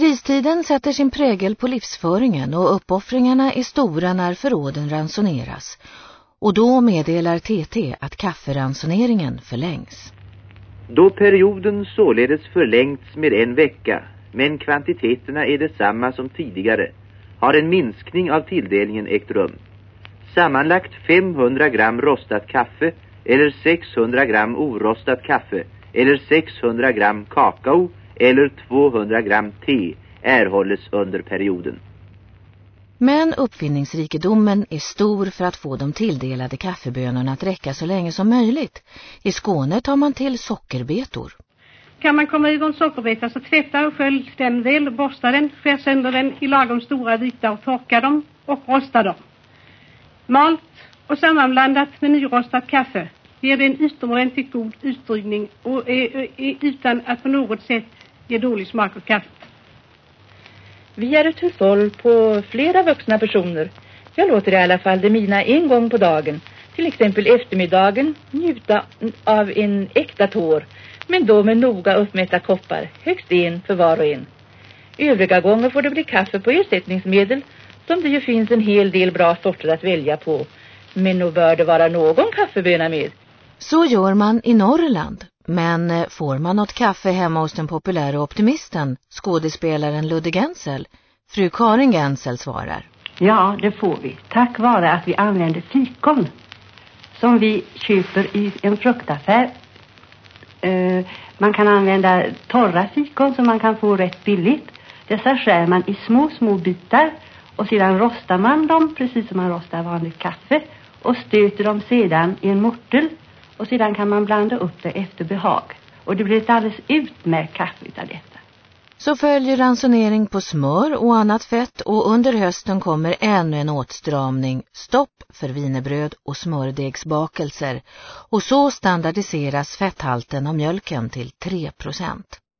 Kristiden sätter sin prägel på livsföringen och uppoffringarna är stora när förråden ransoneras. Och då meddelar TT att kafferansoneringen förlängs. Då perioden således förlängts med en vecka, men kvantiteterna är detsamma som tidigare, har en minskning av tilldelningen ägt rum. Sammanlagt 500 gram rostat kaffe eller 600 gram orostat kaffe eller 600 gram kakao eller 200 gram te erhålles under perioden. Men uppfinningsrikedomen är stor för att få de tilldelade kaffebönorna att räcka så länge som möjligt. I Skåne tar man till sockerbetor. Kan man komma över en sockerbeta så tvätta och skölj den väl, borsta den, skär sönder den i lagom stora bitar och torka dem och rosta dem. Malt och sammanblandat med nyrostat kaffe ger det en utomordentligt god utdrivning och är, är, utan att på något sätt ge dålig smak åt kaffet. Vi är ett hushåll på flera vuxna personer. Jag låter i alla fall det mina en gång på dagen, till exempel eftermiddagen, njuta av en äkta tår, men då med noga uppmätta koppar, högst en för var och en. Övriga gånger får det bli kaffe på ersättningsmedel, som det ju finns en hel del bra sorter att välja på. Men nog bör det vara någon kaffeböna med. Så gör man i Norrland. Men eh, får man något kaffe hemma hos den populära optimisten, skådespelaren Ludde Gensel? Fru Karin Gensel svarar. Ja, det får vi. Tack vare att vi använder fikon. Som vi köper i en fruktaffär. Uh, man kan använda torra fikon som man kan få rätt billigt. Dessa skär man i små, små bitar. Och sedan rostar man dem precis som man rostar vanligt kaffe. Och stöter dem sedan i en mortel och sedan kan man blanda upp det efter behag. Och det blir ett alldeles utmärkt kaffe av detta. Så följer ransonering på smör och annat fett och under hösten kommer ännu en åtstramning, stopp för vinerbröd och smördegsbakelser och så standardiseras fetthalten av mjölken till 3 procent.